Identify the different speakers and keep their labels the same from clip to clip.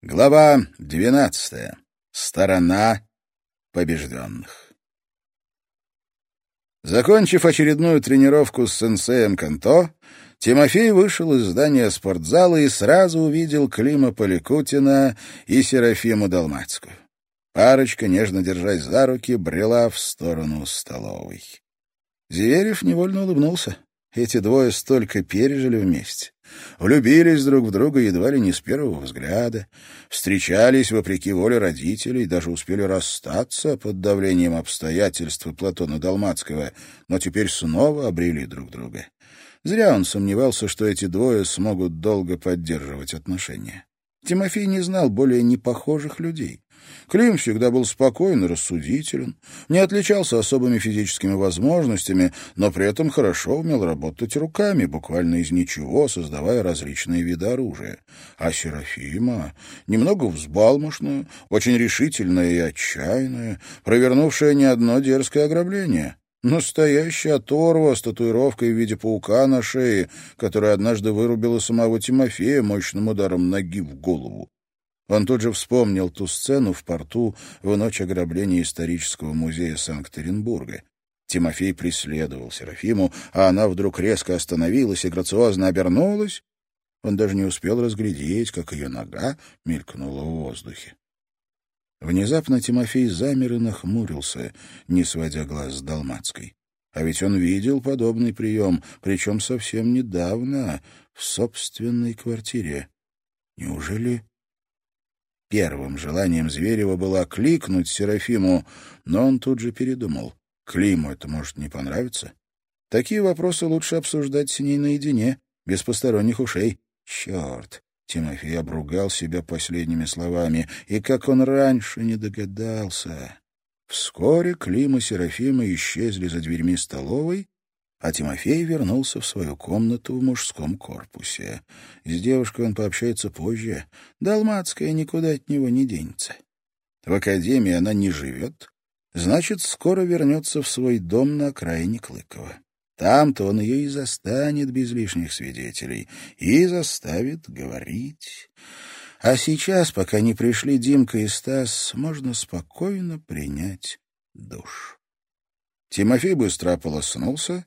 Speaker 1: Глава двенадцатая. Сторона побежденных. Закончив очередную тренировку с сенсеем Канто, Тимофей вышел из здания спортзала и сразу увидел Клима Поликутина и Серафиму Долмацкую. Парочка, нежно держась за руки, брела в сторону столовой. Зверев невольно улыбнулся. Эти двое столько пережили вместе. Влюбились друг в друга едва ли не с первого взгляда, встречались вопреки воле родителей, даже успели расстаться под давлением обстоятельств Платона Далмацкого, но теперь снова обрели друг друга. Зря он сомневался, что эти двое смогут долго поддерживать отношения. Тимофей не знал более непохожих людей. Клим всегда был спокоен и рассудителен, не отличался особыми физическими возможностями, но при этом хорошо умел работать руками, буквально из ничего, создавая различные виды оружия. А Серафима, немного взбалмошная, очень решительная и отчаянная, провернувшая не одно дерзкое ограбление. Настоящая оторва с татуировкой в виде паука на шее, которая однажды вырубила самого Тимофея мощным ударом ноги в голову. Он тут же вспомнил ту сцену в порту в ночь ограбления исторического музея Санкт-Петербурга. Тимофей преследовал Серафиму, а она вдруг резко остановилась и грациозно обернулась. Он даже не успел разглядеть, как ее нога мелькнула в воздухе. Внезапно Тимофей замер и нахмурился, не сводя глаз с Далмацкой. А ведь он видел подобный прием, причем совсем недавно, в собственной квартире. Неужели Первым желанием Зверева было окликнуть Серафиму, но он тут же передумал. Климу это может не понравиться. Такие вопросы лучше обсуждать с ней наедине, без посторонних ушей. Черт! Тимофей обругал себя последними словами. И как он раньше не догадался. Вскоре Клим и Серафима исчезли за дверьми столовой, а Тимофей вернулся в свою комнату в мужском корпусе. С девушкой он пообщается позже. Далматская никуда от него не денется. В академии она не живет, значит, скоро вернется в свой дом на окраине Клыкова. Там-то он ее и застанет без лишних свидетелей и заставит говорить. А сейчас, пока не пришли Димка и Стас, можно спокойно принять душ. Тимофей быстро ополоснулся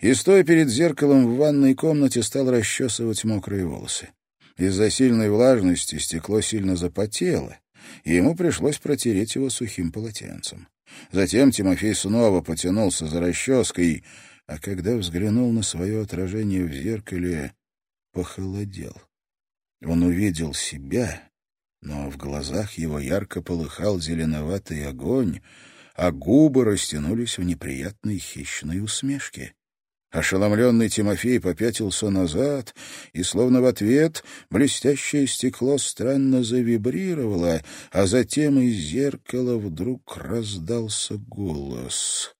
Speaker 1: и, стоя перед зеркалом в ванной комнате, стал расчесывать мокрые волосы. Из-за сильной влажности стекло сильно запотело, и ему пришлось протереть его сухим полотенцем. Затем Тимофей снова потянулся за расческой, а когда взглянул на свое отражение в зеркале, похолодел. Он увидел себя, но в глазах его ярко полыхал зеленоватый огонь, а губы растянулись в неприятной хищной усмешке. Ошеломленный Тимофей попятился назад, и, словно в ответ, блестящее стекло странно завибрировало, а затем из зеркала вдруг раздался голос.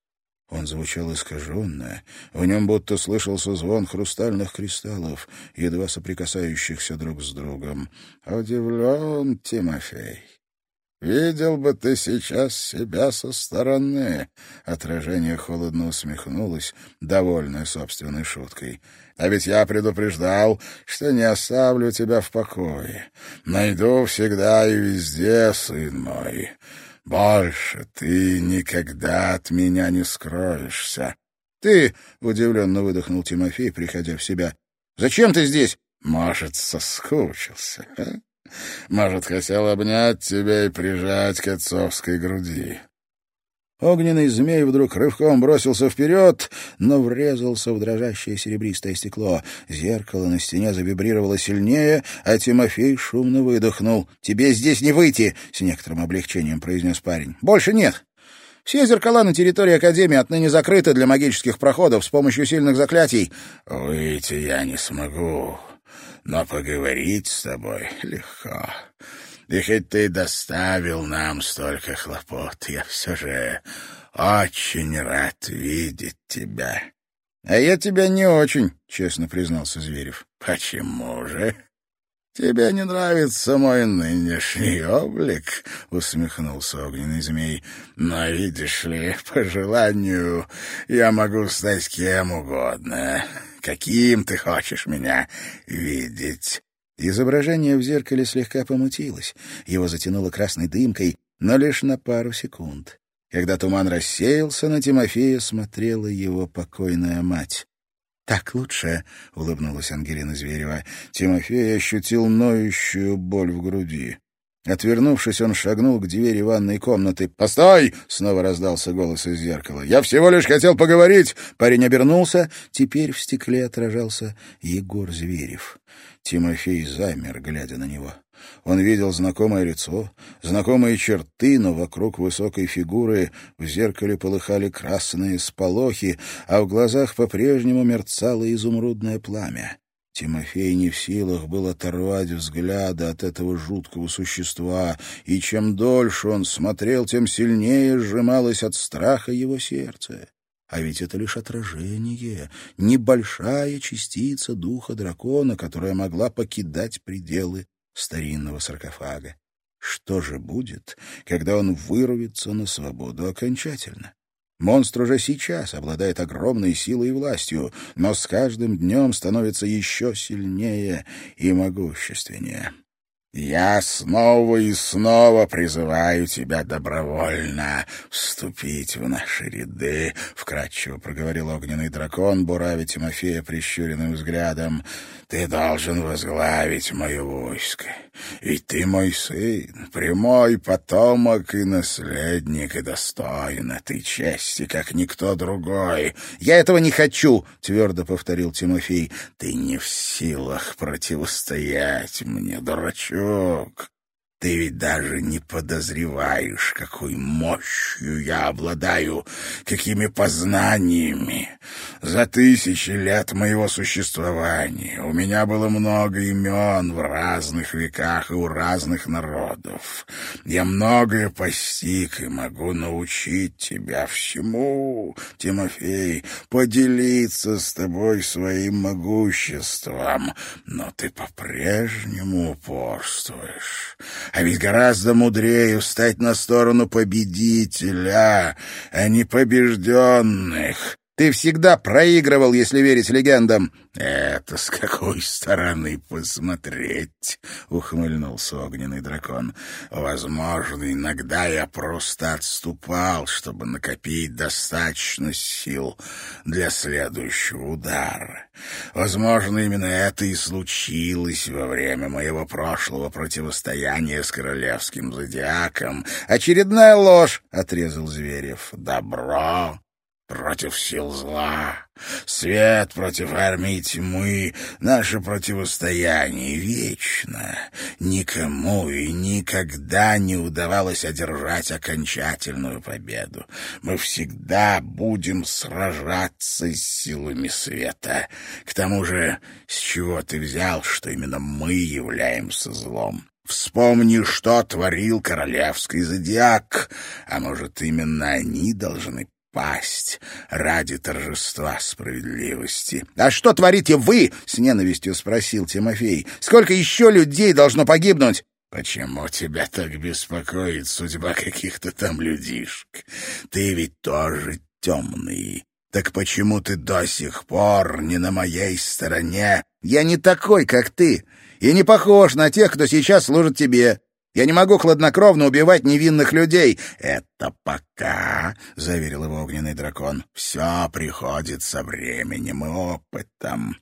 Speaker 1: Он звучал искаженно, в нем будто слышался звон хрустальных кристаллов, едва соприкасающихся друг с другом. «Удивлен, Тимофей!» Видел бы ты сейчас себя со стороны. Отражение холодно усмехнулось, довольное собственной шуткой. А ведь я предупреждал, что не оставлю тебя в покое. Найду всегда и везде, сын мой. Больше ты никогда от меня не скроешься. Ты, — удивленно выдохнул Тимофей, приходя в себя, — зачем ты здесь? Может, соскучился, а? Может, хотел обнять тебя и прижать к отцовской груди. Огненный змей вдруг рывком бросился вперед, но врезался в дрожащее серебристое стекло. Зеркало на стене завибрировало сильнее, а Тимофей шумно выдохнул. «Тебе здесь не выйти!» — с некоторым облегчением произнес парень. «Больше нет!» Все зеркала на территории Академии отныне закрыты для магических проходов с помощью сильных заклятий. «Выйти я не смогу», но поговорить с тобой легко. И хоть ты доставил нам столько хлопот, я все же очень рад видеть тебя. — А я тебя не очень, — честно признался Зверев. — Почему же? «Тебе не нравится мой нынешний облик?» — усмехнулся огненный змей. «Но, видишь ли, по желанию я могу стать кем угодно. Каким ты хочешь меня видеть?» Изображение в зеркале слегка помутилось, его затянуло красной дымкой, но лишь на пару секунд. Когда туман рассеялся, на Тимофея смотрела его покойная мать. «Так лучше», — улыбнулась Ангелина Зверева. Тимофей ощутил ноющую боль в груди. Отвернувшись, он шагнул к двери ванной комнаты. «Постой!» — снова раздался голос из зеркала. «Я всего лишь хотел поговорить!» Парень обернулся. Теперь в стекле отражался Егор Зверев. Тимофей замер, глядя на него. Он видел знакомое лицо, знакомые черты, но вокруг высокой фигуры в зеркале полыхали красные сполохи, а в глазах по-прежнему мерцало изумрудное пламя. Тимофей не в силах был оторвать взгляда от этого жуткого существа, и чем дольше он смотрел, тем сильнее сжималось от страха его сердце. А ведь это лишь отражение, небольшая частица духа дракона, которая могла покидать пределы старинного саркофага. Что же будет, когда он вырвется на свободу окончательно? Монстр уже сейчас обладает огромной силой и властью, но с каждым днем становится еще сильнее и могущественнее. «Я снова и снова призываю тебя добровольно вступить в наши ряды», — вкратчиво проговорил огненный дракон, буравя Тимофея прищуренным взглядом. «Ты должен возглавить мое войско, ведь ты мой сын, прямой потомок и наследник, и достоин этой чести, как никто другой». «Я этого не хочу», — твердо повторил Тимофей. «Ты не в силах противостоять мне, дурачок» друг, ты ведь даже не подозреваешь, какой мощью я обладаю, какими познаниями. За тысячи лет моего существования у меня было много имен в разных веках и у разных народов. Я многое постиг и могу научить тебя всему, Тимофей, поделиться с тобой своим могуществом, но ты по-прежнему упорствуешь». А ведь гораздо мудрее встать на сторону победителя, а не побежденных. Ты всегда проигрывал, если верить легендам. Это с какой стороны посмотреть, ухмыльнулся огненный дракон. Возможно, иногда я просто отступал, чтобы накопить достаточно сил для следующего удара. Возможно, именно это и случилось во время моего прошлого противостояния с королевским зодиаком. Очередная ложь, отрезал Зверев. Добро против сил зла, свет против армии тьмы, наше противостояние вечно. Никому и никогда не удавалось одержать окончательную победу. Мы всегда будем сражаться с силами света. К тому же, с чего ты взял, что именно мы являемся злом? Вспомни, что творил королевский зодиак, а может, именно они должны пасть ради торжества справедливости. — А что творите вы? — с ненавистью спросил Тимофей. — Сколько еще людей должно погибнуть? — Почему тебя так беспокоит судьба каких-то там людишек? Ты ведь тоже темный. Так почему ты до сих пор не на моей стороне? Я не такой, как ты, и не похож на тех, кто сейчас служит тебе. Я не могу хладнокровно убивать невинных людей. Это пока, — заверил его огненный дракон. Все приходит со временем и опытом.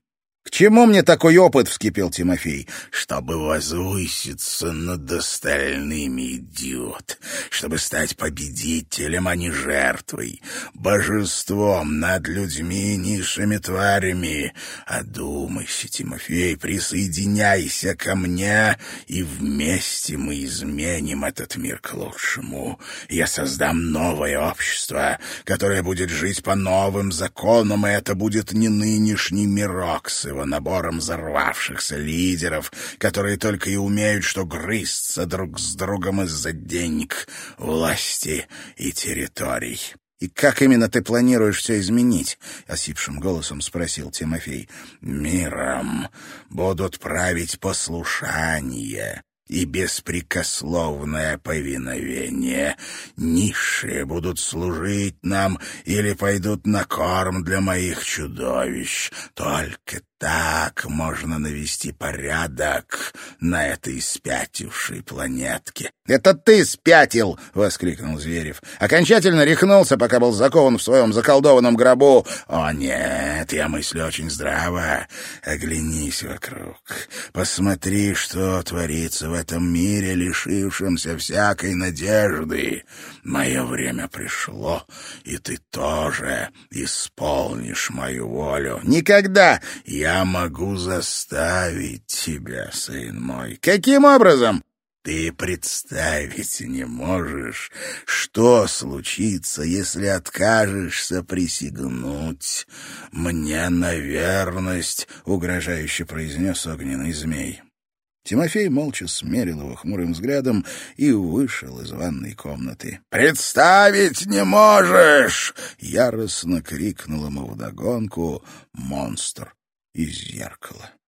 Speaker 1: «К чему мне такой опыт?» — вскипел Тимофей. «Чтобы возвыситься над остальными, идиот. Чтобы стать победителем, а не жертвой. Божеством над людьми и низшими тварями. Одумайся, Тимофей, присоединяйся ко мне, и вместе мы изменим этот мир к лучшему. Я создам новое общество, которое будет жить по новым законам, и это будет не нынешний мирок с его набором взорвавшихся лидеров, которые только и умеют что грызться друг с другом из-за денег, власти и территорий. «И как именно ты планируешь все изменить?» — осипшим голосом спросил Тимофей. «Миром будут править послушание, и беспрекословное повиновение. Низшие будут служить нам или пойдут на корм для моих чудовищ. Только так можно навести порядок на этой спятившей планетке. — Это ты спятил! — воскликнул Зверев. — Окончательно рехнулся, пока был закован в своем заколдованном гробу. — О, нет, я мыслю очень здраво. Оглянись вокруг. Посмотри, что творится в этом мире, лишившемся всякой надежды. Мое время пришло, и ты тоже исполнишь мою волю. — Никогда! Я я могу заставить тебя, сын мой. Каким образом? Ты представить не можешь, что случится, если откажешься присягнуть мне на верность, — угрожающе произнес огненный змей. Тимофей молча смерил его хмурым взглядом и вышел из ванной комнаты. «Представить не можешь!» — яростно крикнул ему вдогонку монстр из зеркала.